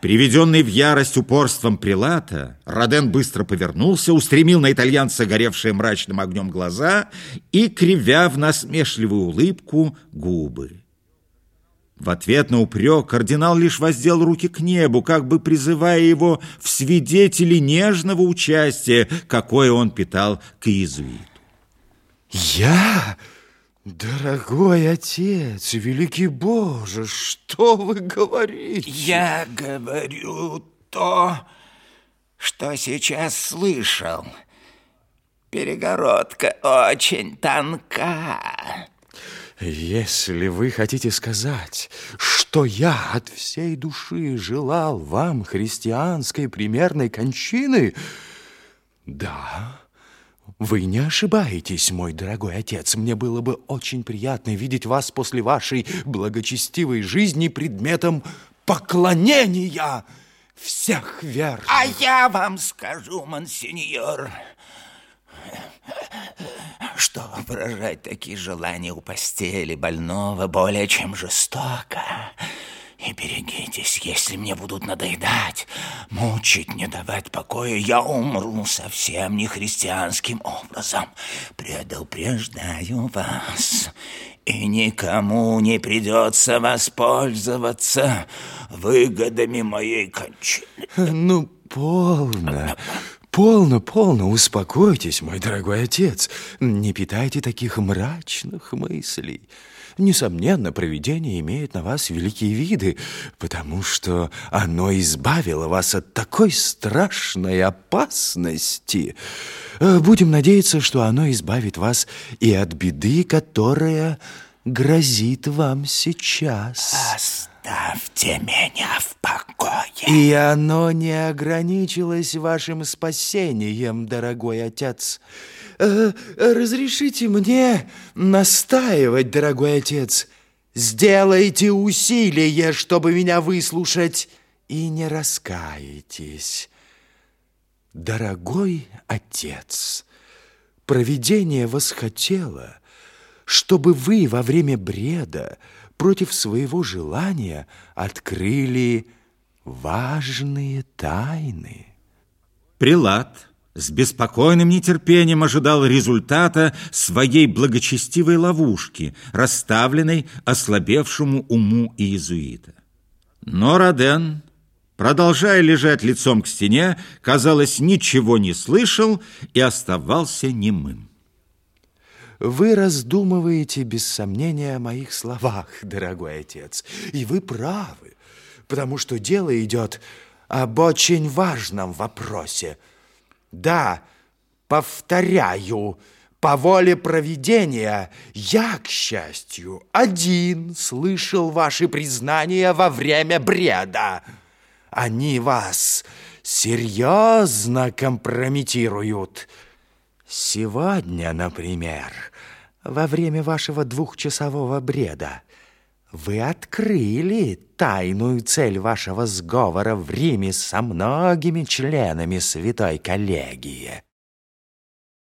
Приведенный в ярость упорством прилата, Роден быстро повернулся, устремил на итальянца горевшие мрачным огнем глаза и, кривя в насмешливую улыбку, губы. В ответ на упрек кардинал лишь воздел руки к небу, как бы призывая его в свидетели нежного участия, какое он питал к иезуиту. «Я...» Дорогой отец, великий Боже, что вы говорите? Я говорю то, что сейчас слышал. Перегородка очень тонка. Если вы хотите сказать, что я от всей души желал вам христианской примерной кончины, да, вы не ошибаетесь, мой дорогой отец. Мне было бы очень приятно видеть вас после вашей благочестивой жизни предметом поклонения всех вер. А я вам скажу, монсеньор, что выражать такие желания у постели больного более чем жестоко. И берегитесь, если мне будут надоедать, мучить, не давать покоя, я умру совсем не христианским образом. Предупреждаю вас, и никому не придется воспользоваться выгодами моей кончины. Ну, полно. Полно, полно, успокойтесь, мой дорогой отец. Не питайте таких мрачных мыслей. Несомненно, провидение имеет на вас великие виды, потому что оно избавило вас от такой страшной опасности. Э, будем надеяться, что оно избавит вас и от беды, которая грозит вам сейчас. Оставьте меня в покое. И оно не ограничилось вашим спасением, дорогой отец. Э, разрешите мне настаивать, дорогой отец. Сделайте усилие, чтобы меня выслушать, и не раскаетесь. Дорогой отец, провидение восхотело, чтобы вы во время бреда против своего желания открыли важные тайны. Прилад с беспокойным нетерпением ожидал результата своей благочестивой ловушки, расставленной ослабевшему уму иезуита. Но Роден, продолжая лежать лицом к стене, казалось, ничего не слышал и оставался немым. Вы раздумываете, без сомнения, о моих словах, дорогой отец, и вы правы, потому что дело идет об очень важном вопросе – да, повторяю, по воле провидения я, к счастью, один слышал ваши признания во время бреда. Они вас серьезно компрометируют. Сегодня, например, во время вашего двухчасового бреда вы открыли тайную цель вашего сговора в Риме со многими членами святой коллегии.